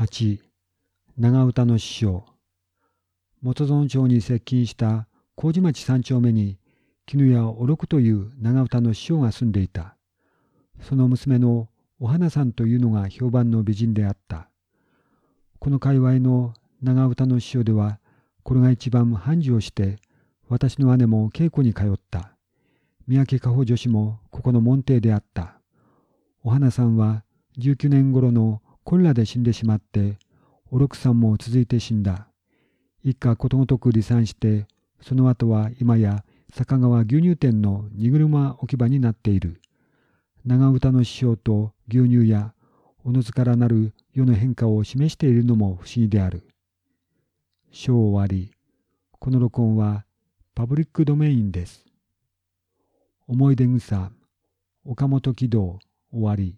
8長唄の師匠元園町に接近した麹町三丁目に絹屋おろくという長唄の師匠が住んでいた。その娘のお花さんというのが評判の美人であった。この界隈の長唄の師匠では、これが一番繁盛して、私の姉も稽古に通った。三宅加穂女子もここの門弟であった。お花さんは19年頃のコレラで死んでしまって、お六さんも続いて死んだ。一家ことごとく離散して、その後は今や坂川牛乳店の荷車置き場になっている。長唄の師匠と牛乳やおのずからなる世の変化を示しているのも不思議である。章終わり。この録音はパブリックドメインです。思い出草、岡本喜道終わり。